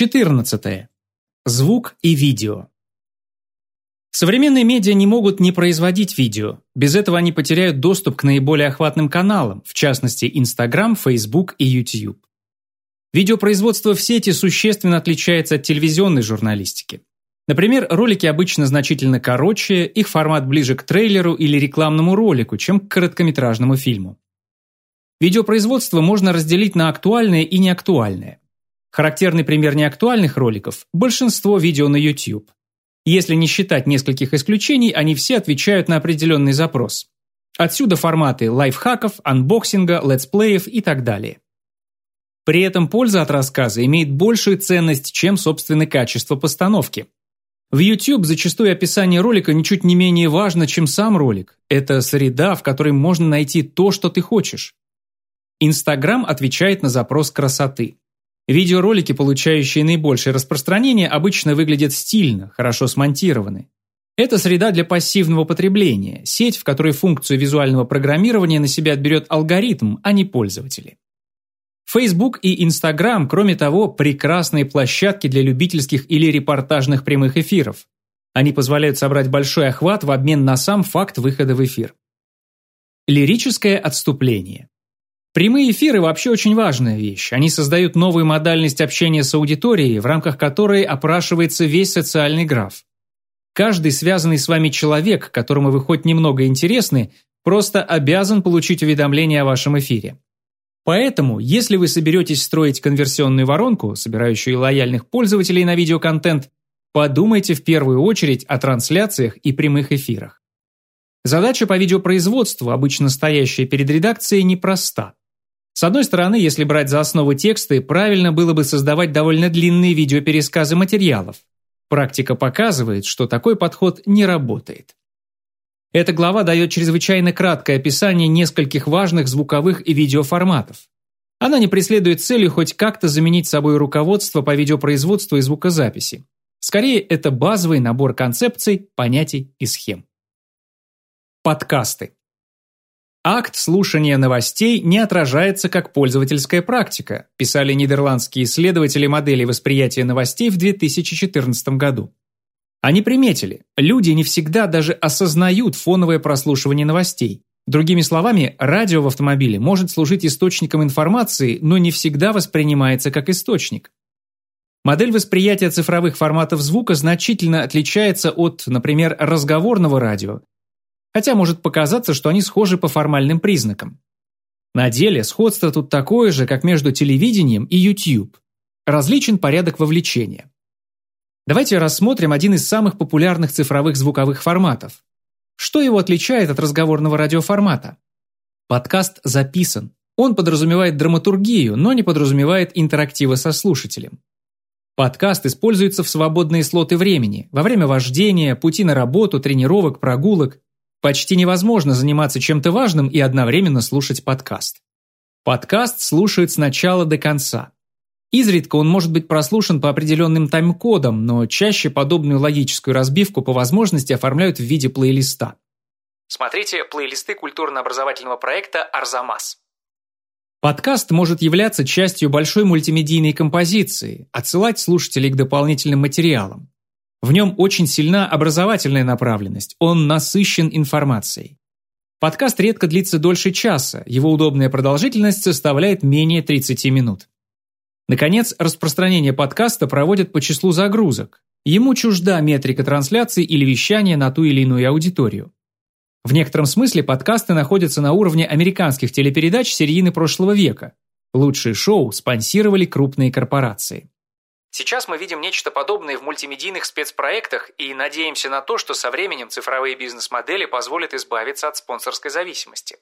14. Звук и видео. Современные медиа не могут не производить видео. Без этого они потеряют доступ к наиболее охватным каналам, в частности Instagram, Facebook и YouTube. Видеопроизводство в сети существенно отличается от телевизионной журналистики. Например, ролики обычно значительно короче, их формат ближе к трейлеру или рекламному ролику, чем к короткометражному фильму. Видеопроизводство можно разделить на актуальное и неактуальное. Характерный пример неактуальных роликов – большинство видео на YouTube. Если не считать нескольких исключений, они все отвечают на определенный запрос. Отсюда форматы лайфхаков, анбоксинга, летсплеев и так далее. При этом польза от рассказа имеет большую ценность, чем, собственно, качество постановки. В YouTube зачастую описание ролика ничуть не менее важно, чем сам ролик. Это среда, в которой можно найти то, что ты хочешь. Инстаграм отвечает на запрос красоты. Видеоролики, получающие наибольшее распространение, обычно выглядят стильно, хорошо смонтированы. Это среда для пассивного потребления, сеть, в которой функцию визуального программирования на себя отберет алгоритм, а не пользователи. Facebook и Instagram, кроме того, прекрасные площадки для любительских или репортажных прямых эфиров. Они позволяют собрать большой охват в обмен на сам факт выхода в эфир. Лирическое отступление. Прямые эфиры вообще очень важная вещь. Они создают новую модальность общения с аудиторией, в рамках которой опрашивается весь социальный граф. Каждый связанный с вами человек, которому вы хоть немного интересны, просто обязан получить уведомление о вашем эфире. Поэтому, если вы соберетесь строить конверсионную воронку, собирающую лояльных пользователей на видеоконтент, подумайте в первую очередь о трансляциях и прямых эфирах. Задача по видеопроизводству, обычно стоящая перед редакцией, непроста. С одной стороны, если брать за основу тексты, правильно было бы создавать довольно длинные видеопересказы материалов. Практика показывает, что такой подход не работает. Эта глава дает чрезвычайно краткое описание нескольких важных звуковых и видеоформатов. Она не преследует целью хоть как-то заменить собой руководство по видеопроизводству и звукозаписи. Скорее, это базовый набор концепций, понятий и схем. Подкасты. Акт слушания новостей не отражается как пользовательская практика, писали нидерландские исследователи модели восприятия новостей в 2014 году. Они приметили, люди не всегда даже осознают фоновое прослушивание новостей. Другими словами, радио в автомобиле может служить источником информации, но не всегда воспринимается как источник. Модель восприятия цифровых форматов звука значительно отличается от, например, разговорного радио, хотя может показаться, что они схожи по формальным признакам. На деле сходство тут такое же, как между телевидением и YouTube. Различен порядок вовлечения. Давайте рассмотрим один из самых популярных цифровых звуковых форматов. Что его отличает от разговорного радиоформата? Подкаст записан. Он подразумевает драматургию, но не подразумевает интерактива со слушателем. Подкаст используется в свободные слоты времени, во время вождения, пути на работу, тренировок, прогулок. Почти невозможно заниматься чем-то важным и одновременно слушать подкаст. Подкаст слушают с начала до конца. Изредка он может быть прослушан по определенным тайм-кодам, но чаще подобную логическую разбивку по возможности оформляют в виде плейлиста. Смотрите плейлисты культурно-образовательного проекта «Арзамас». Подкаст может являться частью большой мультимедийной композиции, отсылать слушателей к дополнительным материалам. В нем очень сильна образовательная направленность, он насыщен информацией. Подкаст редко длится дольше часа, его удобная продолжительность составляет менее 30 минут. Наконец, распространение подкаста проводят по числу загрузок. Ему чужда метрика трансляции или вещания на ту или иную аудиторию. В некотором смысле подкасты находятся на уровне американских телепередач середины прошлого века. Лучшие шоу спонсировали крупные корпорации. Сейчас мы видим нечто подобное в мультимедийных спецпроектах и надеемся на то, что со временем цифровые бизнес-модели позволят избавиться от спонсорской зависимости.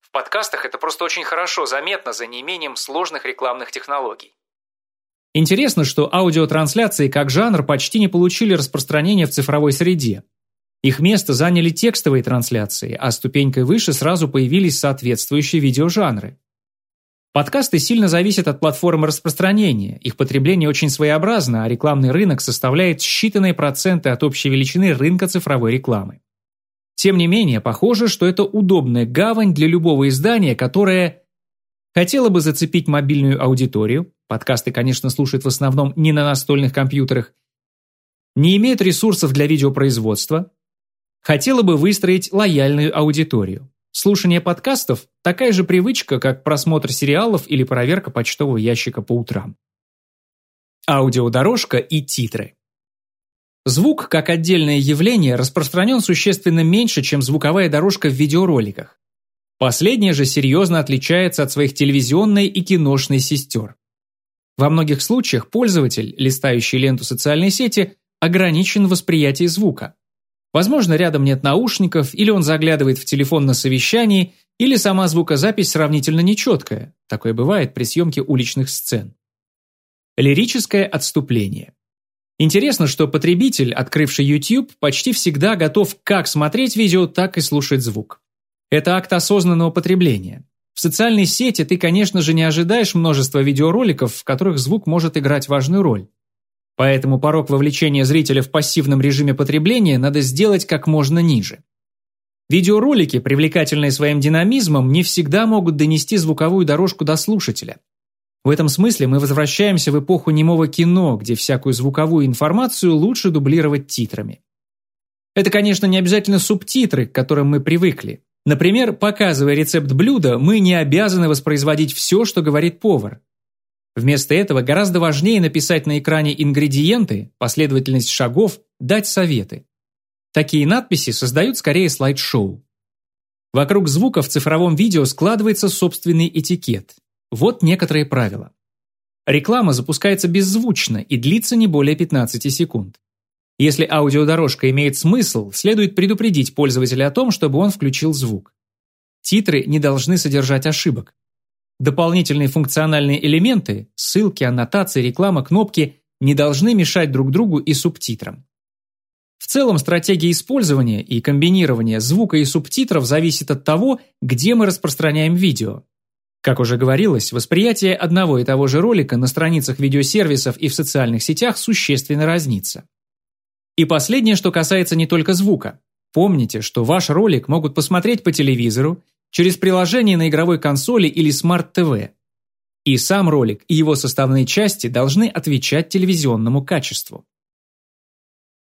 В подкастах это просто очень хорошо заметно за неимением сложных рекламных технологий. Интересно, что аудиотрансляции как жанр почти не получили распространения в цифровой среде. Их место заняли текстовые трансляции, а ступенькой выше сразу появились соответствующие видеожанры. Подкасты сильно зависят от платформы распространения, их потребление очень своеобразно, а рекламный рынок составляет считанные проценты от общей величины рынка цифровой рекламы. Тем не менее, похоже, что это удобная гавань для любого издания, которое Хотела бы зацепить мобильную аудиторию, подкасты, конечно, слушают в основном не на настольных компьютерах, не имеет ресурсов для видеопроизводства, хотела бы выстроить лояльную аудиторию. Слушание подкастов – такая же привычка, как просмотр сериалов или проверка почтового ящика по утрам. Аудиодорожка и титры. Звук, как отдельное явление, распространен существенно меньше, чем звуковая дорожка в видеороликах. Последняя же серьезно отличается от своих телевизионной и киношной сестер. Во многих случаях пользователь, листающий ленту социальной сети, ограничен в восприятии звука. Возможно, рядом нет наушников, или он заглядывает в телефон на совещании, или сама звукозапись сравнительно нечеткая. Такое бывает при съемке уличных сцен. Лирическое отступление. Интересно, что потребитель, открывший YouTube, почти всегда готов как смотреть видео, так и слушать звук. Это акт осознанного потребления. В социальной сети ты, конечно же, не ожидаешь множества видеороликов, в которых звук может играть важную роль. Поэтому порог вовлечения зрителя в пассивном режиме потребления надо сделать как можно ниже. Видеоролики, привлекательные своим динамизмом, не всегда могут донести звуковую дорожку до слушателя. В этом смысле мы возвращаемся в эпоху немого кино, где всякую звуковую информацию лучше дублировать титрами. Это, конечно, не обязательно субтитры, к которым мы привыкли. Например, показывая рецепт блюда, мы не обязаны воспроизводить все, что говорит повар. Вместо этого гораздо важнее написать на экране ингредиенты, последовательность шагов, дать советы. Такие надписи создают скорее слайд-шоу. Вокруг звука в цифровом видео складывается собственный этикет. Вот некоторые правила. Реклама запускается беззвучно и длится не более 15 секунд. Если аудиодорожка имеет смысл, следует предупредить пользователя о том, чтобы он включил звук. Титры не должны содержать ошибок. Дополнительные функциональные элементы – ссылки, аннотации, реклама, кнопки – не должны мешать друг другу и субтитрам. В целом стратегия использования и комбинирования звука и субтитров зависит от того, где мы распространяем видео. Как уже говорилось, восприятие одного и того же ролика на страницах видеосервисов и в социальных сетях существенно разнится. И последнее, что касается не только звука. Помните, что ваш ролик могут посмотреть по телевизору, через приложение на игровой консоли или смарт-ТВ. И сам ролик, и его составные части должны отвечать телевизионному качеству.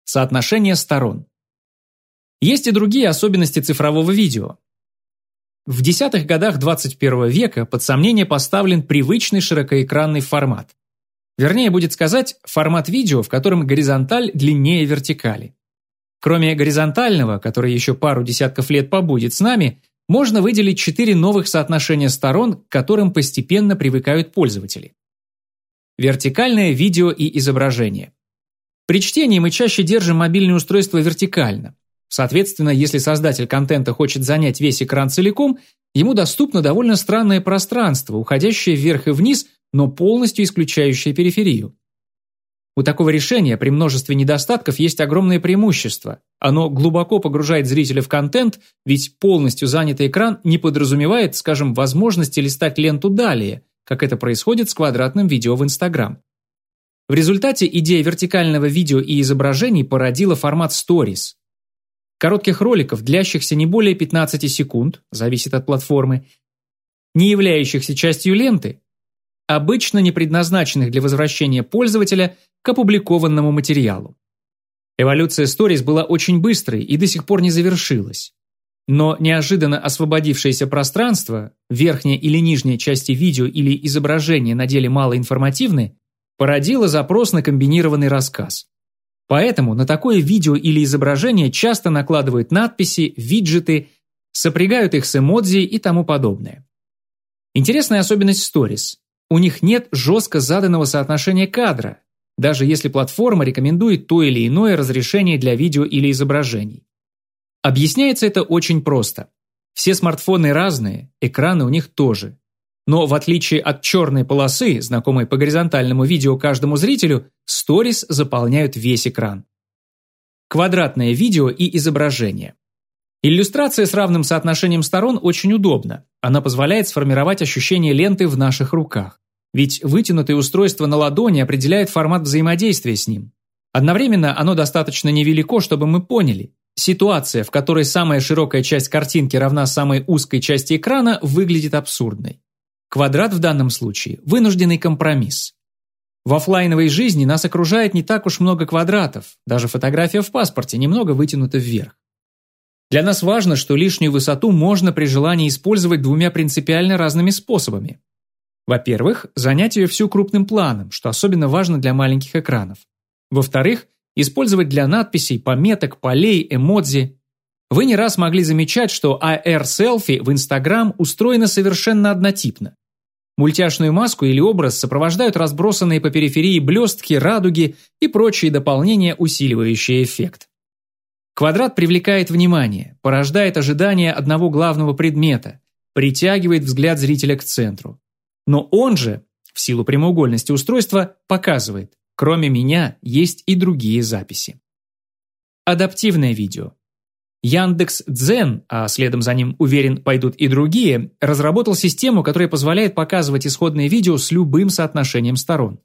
Соотношение сторон. Есть и другие особенности цифрового видео. В десятых годах 21 века под сомнение поставлен привычный широкоэкранный формат. Вернее, будет сказать, формат видео, в котором горизонталь длиннее вертикали. Кроме горизонтального, который еще пару десятков лет побудет с нами, можно выделить четыре новых соотношения сторон, к которым постепенно привыкают пользователи. Вертикальное видео и изображение. При чтении мы чаще держим мобильное устройство вертикально. Соответственно, если создатель контента хочет занять весь экран целиком, ему доступно довольно странное пространство, уходящее вверх и вниз но полностью исключающее периферию. У такого решения при множестве недостатков есть огромное преимущество. Оно глубоко погружает зрителя в контент, ведь полностью занятый экран не подразумевает, скажем, возможности листать ленту далее, как это происходит с квадратным видео в Instagram. В результате идея вертикального видео и изображений породила формат Stories. Коротких роликов, длящихся не более 15 секунд, зависит от платформы, не являющихся частью ленты, обычно не предназначенных для возвращения пользователя к опубликованному материалу. Эволюция Stories была очень быстрой и до сих пор не завершилась. Но неожиданно освободившееся пространство, верхняя или нижняя части видео или изображения на деле малоинформативны, породило запрос на комбинированный рассказ. Поэтому на такое видео или изображение часто накладывают надписи, виджеты, сопрягают их с эмодзи и тому подобное. Интересная особенность Stories. У них нет жестко заданного соотношения кадра, даже если платформа рекомендует то или иное разрешение для видео или изображений. Объясняется это очень просто. Все смартфоны разные, экраны у них тоже. Но в отличие от черной полосы, знакомой по горизонтальному видео каждому зрителю, сторис заполняют весь экран. Квадратное видео и изображение. Иллюстрация с равным соотношением сторон очень удобна. Она позволяет сформировать ощущение ленты в наших руках. Ведь вытянутое устройство на ладони определяет формат взаимодействия с ним. Одновременно оно достаточно невелико, чтобы мы поняли. Ситуация, в которой самая широкая часть картинки равна самой узкой части экрана, выглядит абсурдной. Квадрат в данном случае – вынужденный компромисс. В офлайновой жизни нас окружает не так уж много квадратов, даже фотография в паспорте немного вытянута вверх. Для нас важно, что лишнюю высоту можно при желании использовать двумя принципиально разными способами. Во-первых, занять ее всю крупным планом, что особенно важно для маленьких экранов. Во-вторых, использовать для надписей, пометок, полей, эмодзи. Вы не раз могли замечать, что AR-селфи в Instagram устроено совершенно однотипно. Мультяшную маску или образ сопровождают разбросанные по периферии блестки, радуги и прочие дополнения, усиливающие эффект. Квадрат привлекает внимание, порождает ожидание одного главного предмета, притягивает взгляд зрителя к центру. Но он же, в силу прямоугольности устройства, показывает, кроме меня есть и другие записи. Адаптивное видео. Яндекс Дзен, а следом за ним, уверен, пойдут и другие, разработал систему, которая позволяет показывать исходное видео с любым соотношением сторон.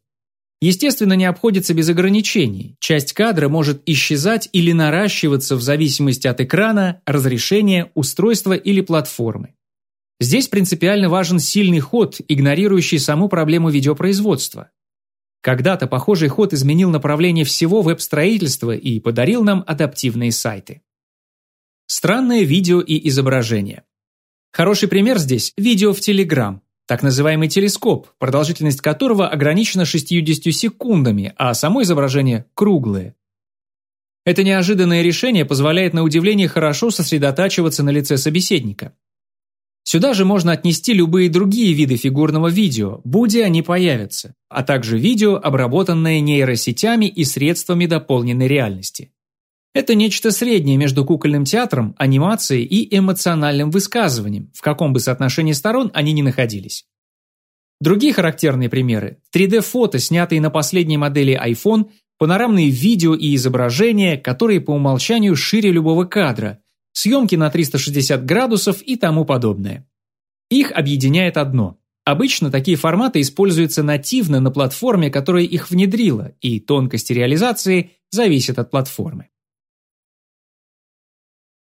Естественно, не обходится без ограничений. Часть кадра может исчезать или наращиваться в зависимости от экрана, разрешения, устройства или платформы. Здесь принципиально важен сильный ход, игнорирующий саму проблему видеопроизводства. Когда-то похожий ход изменил направление всего веб-строительства и подарил нам адаптивные сайты. Странное видео и изображение. Хороший пример здесь – видео в Telegram, так называемый телескоп, продолжительность которого ограничена 60 секундами, а само изображение круглое. Это неожиданное решение позволяет на удивление хорошо сосредотачиваться на лице собеседника. Сюда же можно отнести любые другие виды фигурного видео, будь они появятся, а также видео, обработанное нейросетями и средствами дополненной реальности. Это нечто среднее между кукольным театром, анимацией и эмоциональным высказыванием, в каком бы соотношении сторон они ни находились. Другие характерные примеры – 3D-фото, снятые на последней модели iPhone, панорамные видео и изображения, которые по умолчанию шире любого кадра, съемки на 360 градусов и тому подобное. Их объединяет одно. Обычно такие форматы используются нативно на платформе, которая их внедрила, и тонкости реализации зависят от платформы.